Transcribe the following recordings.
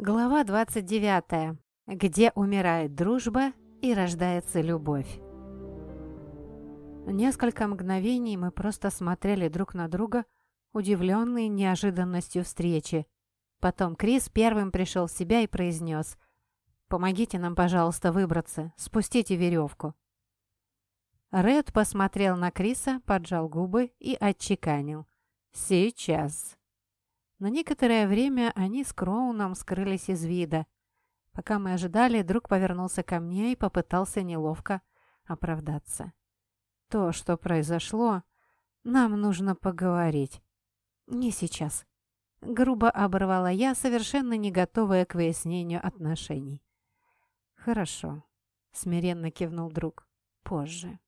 Глава 29. Где умирает дружба и рождается любовь. Несколько мгновений мы просто смотрели друг на друга, удивленные неожиданностью встречи. Потом Крис первым пришел в себя и произнес «Помогите нам, пожалуйста, выбраться, спустите веревку». Ред посмотрел на Криса, поджал губы и отчеканил «Сейчас». На некоторое время они с Кроуном скрылись из вида. Пока мы ожидали, друг повернулся ко мне и попытался неловко оправдаться. «То, что произошло, нам нужно поговорить. Не сейчас». Грубо оборвала я, совершенно не готовая к выяснению отношений. «Хорошо», — смиренно кивнул друг. «Позже».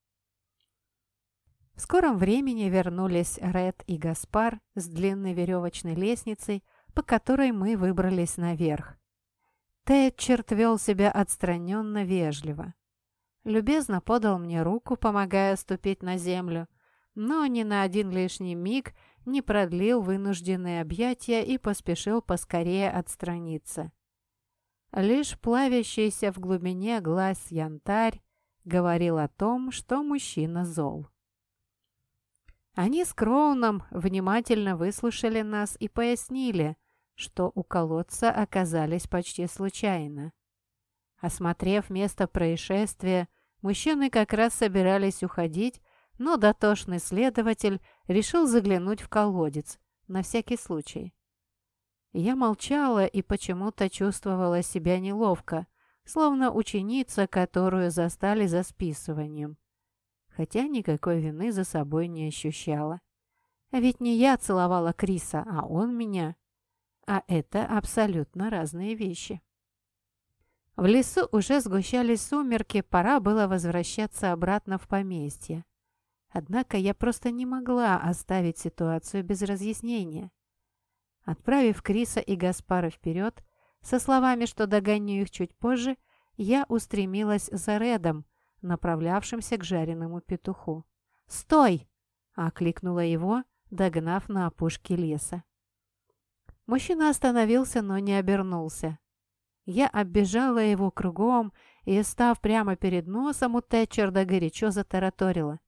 В скором времени вернулись Ред и Гаспар с длинной веревочной лестницей, по которой мы выбрались наверх. Тэтчерт вел себя отстраненно вежливо. Любезно подал мне руку, помогая ступить на землю, но ни на один лишний миг не продлил вынужденные объятия и поспешил поскорее отстраниться. Лишь плавящийся в глубине глаз янтарь говорил о том, что мужчина зол. Они с Кроуном внимательно выслушали нас и пояснили, что у колодца оказались почти случайно. Осмотрев место происшествия, мужчины как раз собирались уходить, но дотошный следователь решил заглянуть в колодец, на всякий случай. Я молчала и почему-то чувствовала себя неловко, словно ученица, которую застали за списыванием хотя никакой вины за собой не ощущала. Ведь не я целовала Криса, а он меня. А это абсолютно разные вещи. В лесу уже сгущались сумерки, пора было возвращаться обратно в поместье. Однако я просто не могла оставить ситуацию без разъяснения. Отправив Криса и Гаспара вперед, со словами, что догоню их чуть позже, я устремилась за Редом, направлявшимся к жареному петуху. «Стой!» — окликнула его, догнав на опушке леса. Мужчина остановился, но не обернулся. Я оббежала его кругом и, став прямо перед носом у Тэтчерда, горячо затараторила.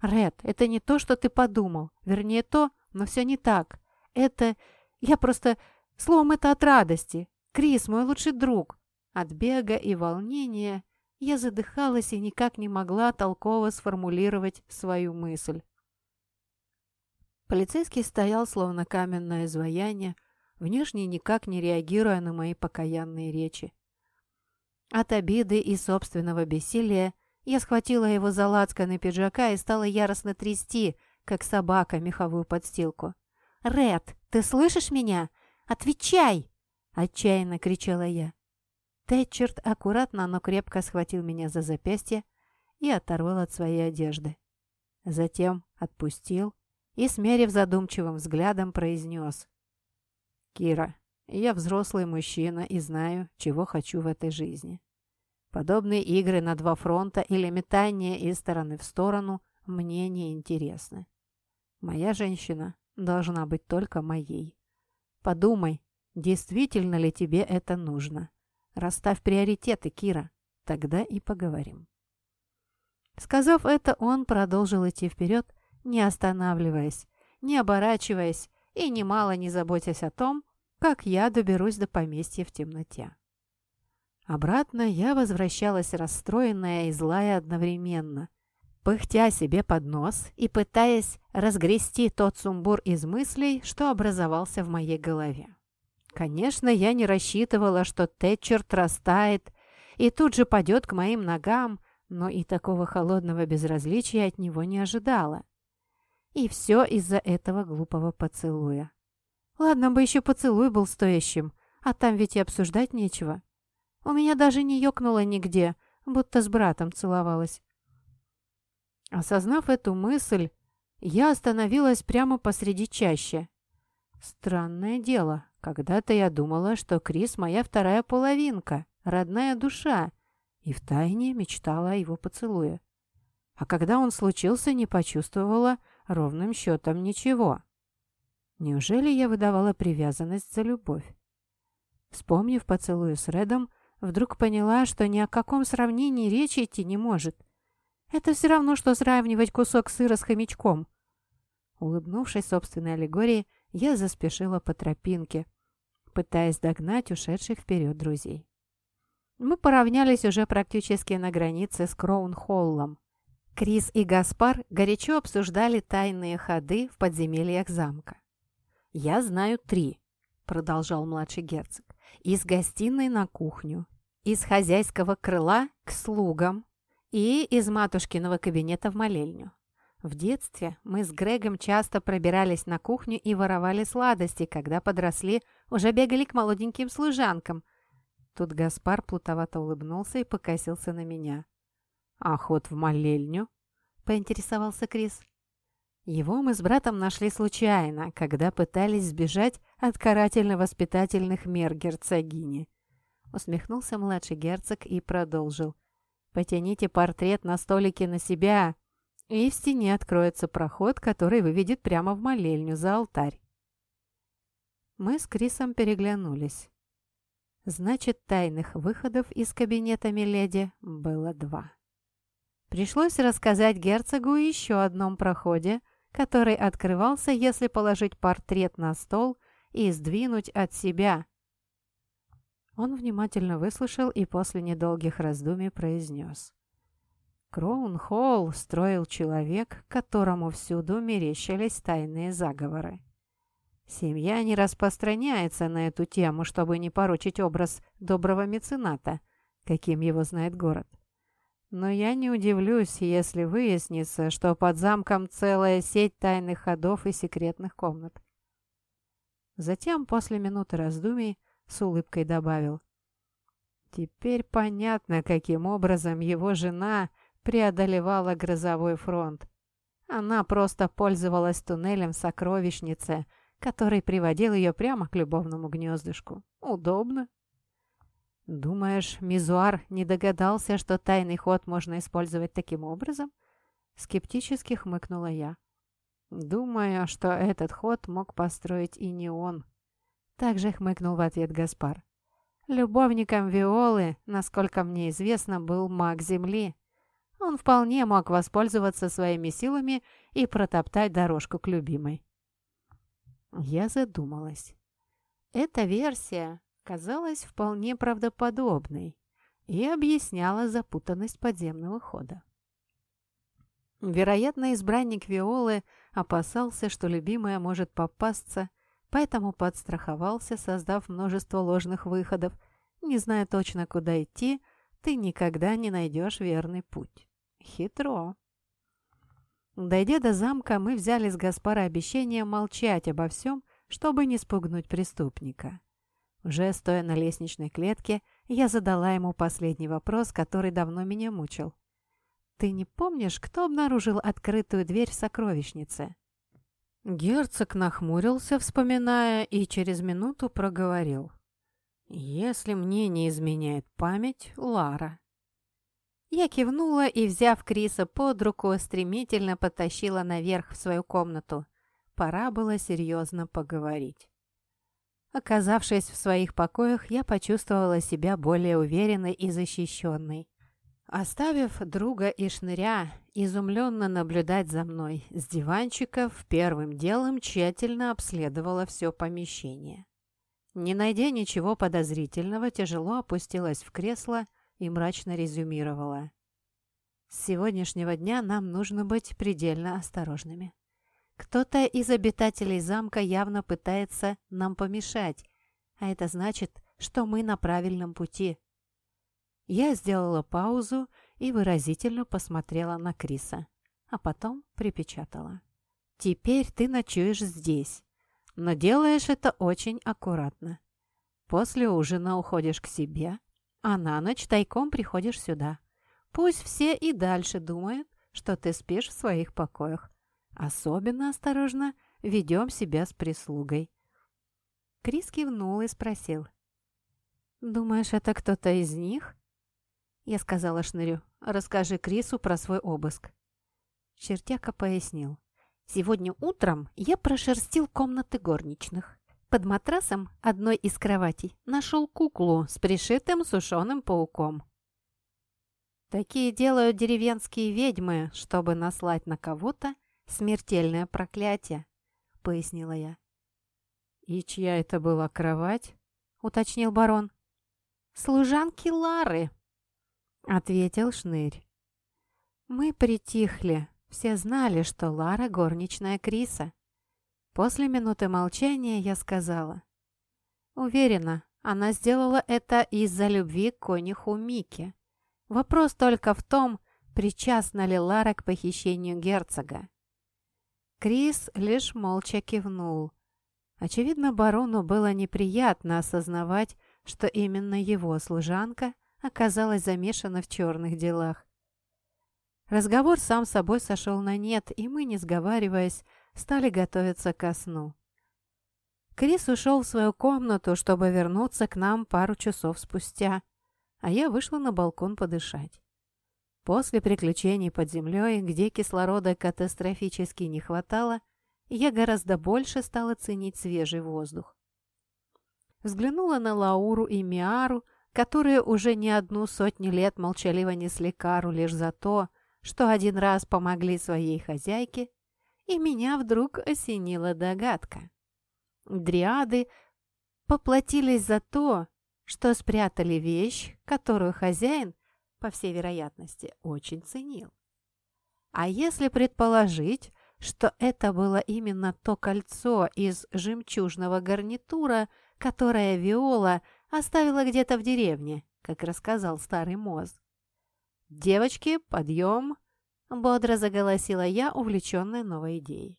«Ред, это не то, что ты подумал. Вернее, то, но все не так. Это... Я просто... Словом, это от радости. Крис, мой лучший друг». От бега и волнения я задыхалась и никак не могла толково сформулировать свою мысль. Полицейский стоял, словно каменное изваяние, внешне никак не реагируя на мои покаянные речи. От обиды и собственного бессилия я схватила его за лацканы пиджака и стала яростно трясти, как собака, меховую подстилку. «Ред, ты слышишь меня? Отвечай!» — отчаянно кричала я. Тэтчерт аккуратно, но крепко схватил меня за запястье и оторвал от своей одежды. Затем отпустил и, смерив задумчивым взглядом, произнес. «Кира, я взрослый мужчина и знаю, чего хочу в этой жизни. Подобные игры на два фронта или метание из стороны в сторону мне не интересны. Моя женщина должна быть только моей. Подумай, действительно ли тебе это нужно?» Расставь приоритеты, Кира. Тогда и поговорим. Сказав это, он продолжил идти вперед, не останавливаясь, не оборачиваясь и немало не заботясь о том, как я доберусь до поместья в темноте. Обратно я возвращалась расстроенная и злая одновременно, пыхтя себе под нос и пытаясь разгрести тот сумбур из мыслей, что образовался в моей голове. Конечно, я не рассчитывала, что Тэтчерт растает и тут же падет к моим ногам, но и такого холодного безразличия от него не ожидала. И все из-за этого глупого поцелуя. Ладно бы еще поцелуй был стоящим, а там ведь и обсуждать нечего. У меня даже не ёкнуло нигде, будто с братом целовалась. Осознав эту мысль, я остановилась прямо посреди чащи. Странное дело, когда-то я думала, что Крис моя вторая половинка, родная душа, и втайне мечтала о его поцелуе. А когда он случился, не почувствовала ровным счетом ничего. Неужели я выдавала привязанность за любовь? Вспомнив поцелуй с Редом, вдруг поняла, что ни о каком сравнении речи идти не может. Это все равно, что сравнивать кусок сыра с хомячком. Улыбнувшись собственной аллегории, я заспешила по тропинке, пытаясь догнать ушедших вперед друзей. Мы поравнялись уже практически на границе с Кроун-Холлом. Крис и Гаспар горячо обсуждали тайные ходы в подземельях замка. «Я знаю три», — продолжал младший герцог. «Из гостиной на кухню, из хозяйского крыла к слугам и из матушкиного кабинета в молельню. В детстве мы с Грегом часто пробирались на кухню и воровали сладости, когда подросли, уже бегали к молоденьким служанкам. Тут Гаспар плутовато улыбнулся и покосился на меня. «А ход в молельню?» — поинтересовался Крис. Его мы с братом нашли случайно, когда пытались сбежать от карательно-воспитательных мер герцогини. Усмехнулся младший герцог и продолжил. «Потяните портрет на столике на себя, и в стене откроется проход, который выведет прямо в молельню за алтарь. Мы с Крисом переглянулись. Значит, тайных выходов из кабинета Миледи было два. Пришлось рассказать герцогу еще одном проходе, который открывался, если положить портрет на стол и сдвинуть от себя. Он внимательно выслушал и после недолгих раздумий произнес. Кроун-Холл строил человек, которому всюду мерещились тайные заговоры. Семья не распространяется на эту тему, чтобы не порочить образ доброго мецената, каким его знает город. Но я не удивлюсь, если выяснится, что под замком целая сеть тайных ходов и секретных комнат. Затем, после минуты раздумий, с улыбкой добавил. Теперь понятно, каким образом его жена преодолевала грозовой фронт. Она просто пользовалась туннелем сокровищницы, который приводил ее прямо к любовному гнездышку. Удобно. «Думаешь, Мизуар не догадался, что тайный ход можно использовать таким образом?» Скептически хмыкнула я. «Думаю, что этот ход мог построить и не он». Также хмыкнул в ответ Гаспар. Любовником Виолы, насколько мне известно, был маг Земли. Он вполне мог воспользоваться своими силами и протоптать дорожку к любимой. Я задумалась. Эта версия казалась вполне правдоподобной и объясняла запутанность подземного хода. Вероятно, избранник Виолы опасался, что любимая может попасться, поэтому подстраховался, создав множество ложных выходов. Не зная точно, куда идти, ты никогда не найдешь верный путь. Хитро. Дойдя до замка, мы взяли с Гаспара обещание молчать обо всем, чтобы не спугнуть преступника. Уже стоя на лестничной клетке, я задала ему последний вопрос, который давно меня мучил. «Ты не помнишь, кто обнаружил открытую дверь в сокровищнице?» Герцог нахмурился, вспоминая, и через минуту проговорил. «Если мне не изменяет память, Лара». Я кивнула и, взяв Криса под руку, стремительно потащила наверх в свою комнату. Пора было серьезно поговорить. Оказавшись в своих покоях, я почувствовала себя более уверенной и защищенной. Оставив друга и шныря изумленно наблюдать за мной с диванчиков, первым делом тщательно обследовала все помещение. Не найдя ничего подозрительного, тяжело опустилась в кресло и мрачно резюмировала. С сегодняшнего дня нам нужно быть предельно осторожными. Кто-то из обитателей замка явно пытается нам помешать, а это значит, что мы на правильном пути. Я сделала паузу и выразительно посмотрела на Криса, а потом припечатала. «Теперь ты ночуешь здесь, но делаешь это очень аккуратно. После ужина уходишь к себе, а на ночь тайком приходишь сюда. Пусть все и дальше думают, что ты спишь в своих покоях. Особенно осторожно ведем себя с прислугой». Крис кивнул и спросил. «Думаешь, это кто-то из них?» Я сказала Шнырю, «Расскажи Крису про свой обыск». Чертяка пояснил. «Сегодня утром я прошерстил комнаты горничных. Под матрасом одной из кроватей нашел куклу с пришитым сушеным пауком. Такие делают деревенские ведьмы, чтобы наслать на кого-то смертельное проклятие, пояснила я. «И чья это была кровать?» — уточнил барон. «Служанки Лары», — ответил Шнырь. Мы притихли. Все знали, что Лара — горничная Криса. После минуты молчания я сказала. Уверена, она сделала это из-за любви к конюху Мике. Вопрос только в том, причастна ли Лара к похищению герцога. Крис лишь молча кивнул. Очевидно, барону было неприятно осознавать, что именно его служанка оказалась замешана в черных делах. Разговор сам собой сошел на нет, и мы, не сговариваясь, стали готовиться ко сну. Крис ушел в свою комнату, чтобы вернуться к нам пару часов спустя, а я вышла на балкон подышать. После приключений под землей, где кислорода катастрофически не хватало, я гораздо больше стала ценить свежий воздух. Взглянула на Лауру и Миару, которые уже не одну сотню лет молчаливо несли кару лишь за то, что один раз помогли своей хозяйке, и меня вдруг осенила догадка. Дриады поплатились за то, что спрятали вещь, которую хозяин, по всей вероятности, очень ценил. А если предположить, что это было именно то кольцо из жемчужного гарнитура, которое Виола оставила где-то в деревне, как рассказал старый Моз, «Девочки, подъем!» — бодро заголосила я, увлеченная новой идеей.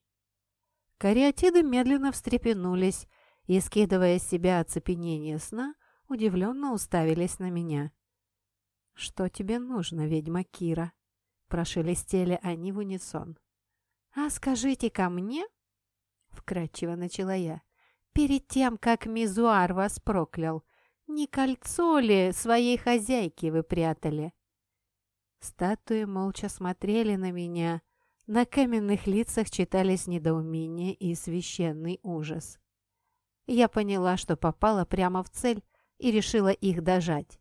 Кариатиды медленно встрепенулись и, скидывая с себя оцепенение сна, удивленно уставились на меня. «Что тебе нужно, ведьма Кира?» — прошелестели они в унисон. «А скажите ко мне?» — вкратчиво начала я. «Перед тем, как Мизуар вас проклял, не кольцо ли своей хозяйки вы прятали?» Статуи молча смотрели на меня. На каменных лицах читались недоумение и священный ужас. Я поняла, что попала прямо в цель и решила их дожать.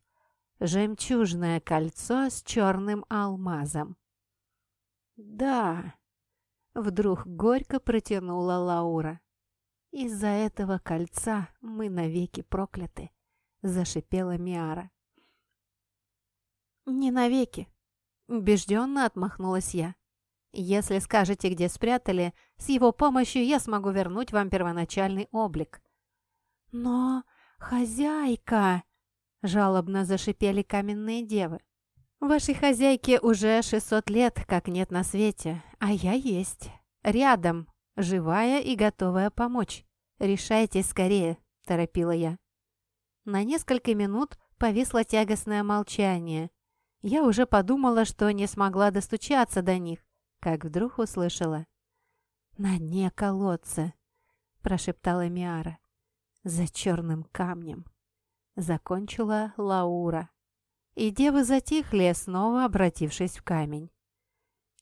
Жемчужное кольцо с черным алмазом. «Да», — вдруг горько протянула Лаура. «Из-за этого кольца мы навеки прокляты», — зашипела Миара. «Не навеки», Убежденно отмахнулась я. «Если скажете, где спрятали, с его помощью я смогу вернуть вам первоначальный облик». «Но хозяйка!» – жалобно зашипели каменные девы. «Вашей хозяйке уже 600 лет, как нет на свете, а я есть. Рядом, живая и готовая помочь. Решайтесь скорее», – торопила я. На несколько минут повисло тягостное молчание, я уже подумала, что не смогла достучаться до них, как вдруг услышала. «На дне колодца», — прошептала Миара. «За черным камнем», — закончила Лаура. И девы затихли, снова обратившись в камень.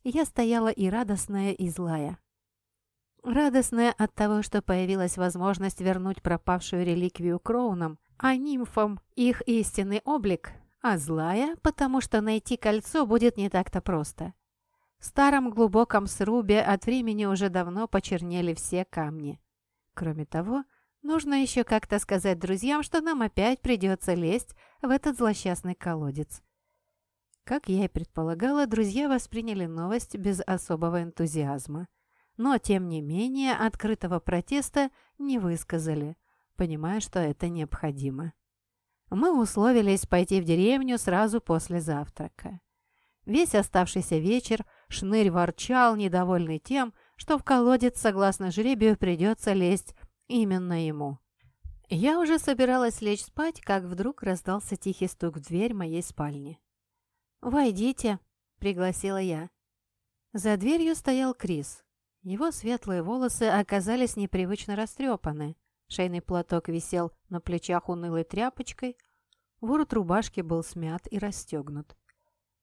Я стояла и радостная, и злая. Радостная от того, что появилась возможность вернуть пропавшую реликвию Кроунам, а нимфам их истинный облик, а злая, потому что найти кольцо будет не так-то просто. В старом глубоком срубе от времени уже давно почернели все камни. Кроме того, нужно еще как-то сказать друзьям, что нам опять придется лезть в этот злосчастный колодец. Как я и предполагала, друзья восприняли новость без особого энтузиазма. Но, тем не менее, открытого протеста не высказали, понимая, что это необходимо мы условились пойти в деревню сразу после завтрака. Весь оставшийся вечер Шнырь ворчал, недовольный тем, что в колодец, согласно жребию, придется лезть именно ему. Я уже собиралась лечь спать, как вдруг раздался тихий стук в дверь моей спальни. «Войдите», — пригласила я. За дверью стоял Крис. Его светлые волосы оказались непривычно растрепаны. Шейный платок висел на плечах унылой тряпочкой, ворот рубашки был смят и расстегнут.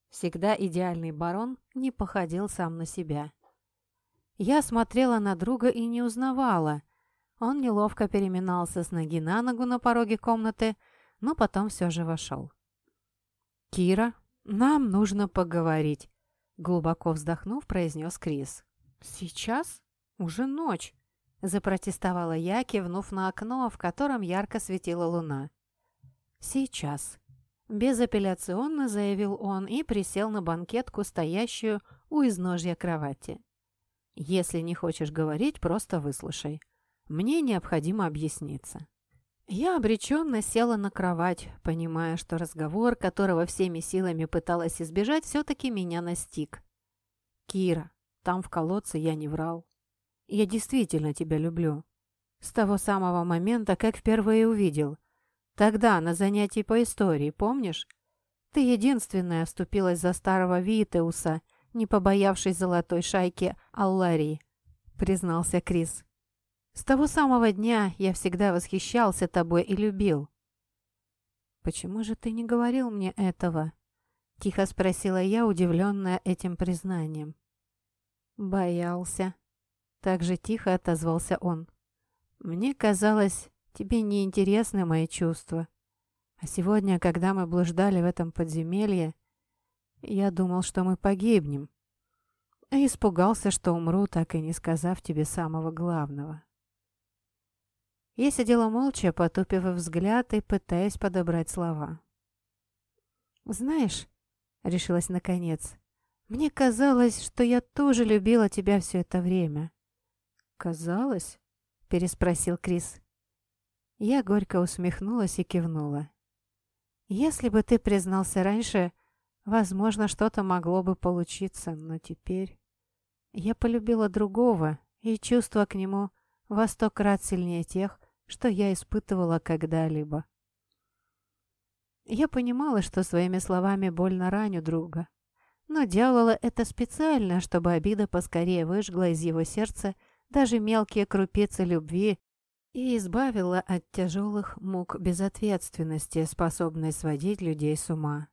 Всегда идеальный барон не походил сам на себя. Я смотрела на друга и не узнавала. Он неловко переминался с ноги на ногу на пороге комнаты, но потом все же вошел. «Кира, нам нужно поговорить», — глубоко вздохнув, произнес Крис. «Сейчас? Уже ночь», — запротестовала я, кивнув на окно, в котором ярко светила луна. «Сейчас», — безапелляционно заявил он и присел на банкетку, стоящую у изножья кровати. «Если не хочешь говорить, просто выслушай. Мне необходимо объясниться». Я обреченно села на кровать, понимая, что разговор, которого всеми силами пыталась избежать, все-таки меня настиг. «Кира, там в колодце я не врал. Я действительно тебя люблю. С того самого момента, как впервые увидел. Тогда, на занятии по истории, помнишь? Ты единственная вступилась за старого Витеуса, не побоявшись золотой шайки Алларии», — признался Крис. С того самого дня я всегда восхищался тобой и любил». «Почему же ты не говорил мне этого?» — тихо спросила я, удивленная этим признанием. «Боялся». Так же тихо отозвался он. «Мне казалось, тебе не интересны мои чувства. А сегодня, когда мы блуждали в этом подземелье, я думал, что мы погибнем. И испугался, что умру, так и не сказав тебе самого главного». Я сидела молча, потупив взгляд и пытаясь подобрать слова. «Знаешь», — решилась наконец, — «мне казалось, что я тоже любила тебя все это время». «Казалось?» — переспросил Крис. Я горько усмехнулась и кивнула. «Если бы ты признался раньше, возможно, что-то могло бы получиться, но теперь...» Я полюбила другого, и чувства к нему во сто крат сильнее тех, что я испытывала когда-либо. Я понимала, что своими словами больно раню друга, но делала это специально, чтобы обида поскорее выжгла из его сердца даже мелкие крупицы любви и избавила от тяжелых мук безответственности, способной сводить людей с ума.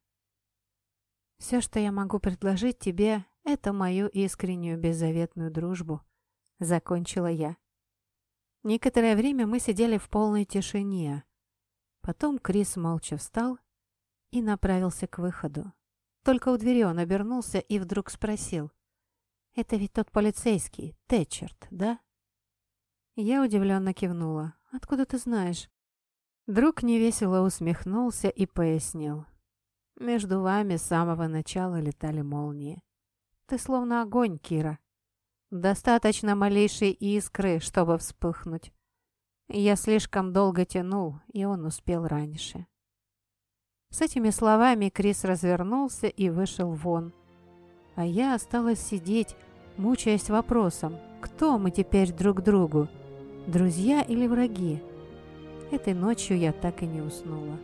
«Все, что я могу предложить тебе, это мою искреннюю беззаветную дружбу», — закончила я. Некоторое время мы сидели в полной тишине. Потом Крис молча встал и направился к выходу. Только у двери он обернулся и вдруг спросил. «Это ведь тот полицейский, Тэтчерт, да?» Я удивленно кивнула. «Откуда ты знаешь?» Друг невесело усмехнулся и пояснил. «Между вами с самого начала летали молнии. Ты словно огонь, Кира. Достаточно малейшей искры, чтобы вспыхнуть. Я слишком долго тянул, и он успел раньше. С этими словами Крис развернулся и вышел вон. А я осталась сидеть, мучаясь вопросом, кто мы теперь друг другу, друзья или враги? Этой ночью я так и не уснула.